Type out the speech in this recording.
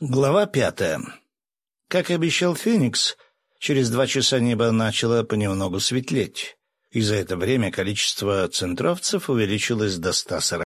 Глава пятая. Как и обещал Феникс, через два часа небо начало понемногу светлеть, и за это время количество центровцев увеличилось до 140.